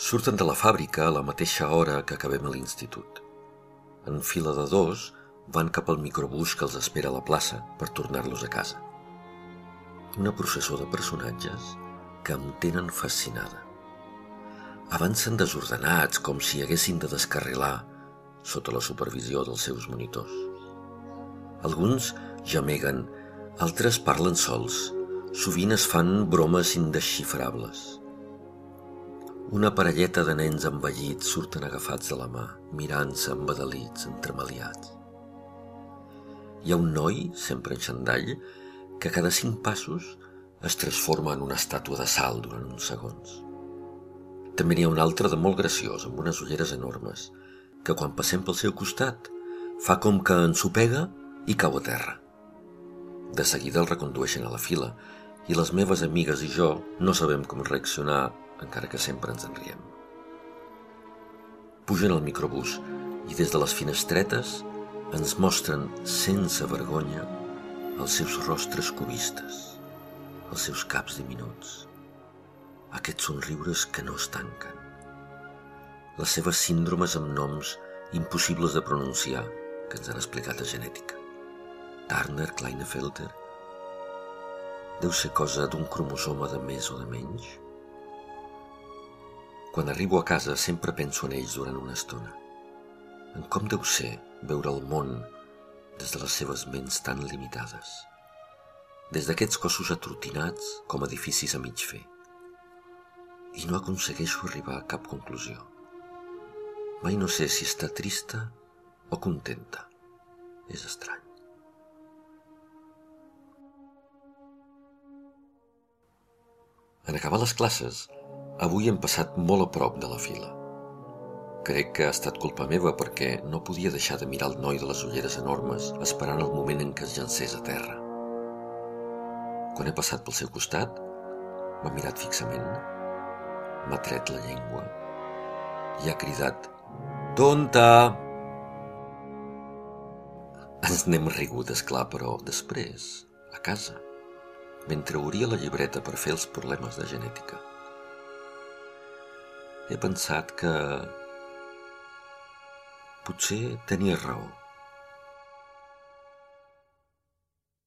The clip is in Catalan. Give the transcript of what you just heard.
Surten de la fàbrica a la mateixa hora que acabem a l'institut. En fila de dos van cap al microbús que els espera a la plaça per tornar-los a casa. Una processó de personatges que em tenen fascinada. Avancen desordenats com si haguessin de descarrilar sota la supervisió dels seus monitors. Alguns gemeguen, altres parlen sols, sovint es fan bromes indesxifrables. Una parelleta de nens envellits surten agafats de la mà, mirant-se embadalits, entremaliats. Hi ha un noi, sempre en xandall, que cada cinc passos es transforma en una estàtua de sal durant uns segons. També n'hi ha un altre de molt graciós, amb unes ulleres enormes, que quan passem pel seu costat fa com que ensopega i cau a terra. De seguida el recondueixen a la fila i les meves amigues i jo no sabem com reaccionar encara que sempre ens en riem. Pugen al microbús i des de les finestretes ens mostren sense vergonya els seus rostres cubistes, els seus caps diminuts, aquests somriures que no es tanquen, les seves síndromes amb noms impossibles de pronunciar que ens han explicat a genètica. Turner, Klinefelter... Deu ser cosa d'un cromosoma de més o de menys? Quan arribo a casa sempre penso en ells durant una estona. En com deu ser veure el món des de les seves ments tan limitades. Des d'aquests cossos atrotinats com edificis a mig fer. I no aconsegueixo arribar a cap conclusió. Mai no sé si està trista o contenta. És estrany. En acabar les classes, Avui hem passat molt a prop de la fila. Crec que ha estat culpa meva perquè no podia deixar de mirar el noi de les ulleres enormes esperant el moment en què es llancés a terra. Quan he passat pel seu costat, m'ha mirat fixament, m'ha tret la llengua i ha cridat «Tonta!». Ens n'hem rigut, esclar, però després, a casa, mentre obria la llibreta per fer els problemes de genètica, he pensat que potser tenia raó.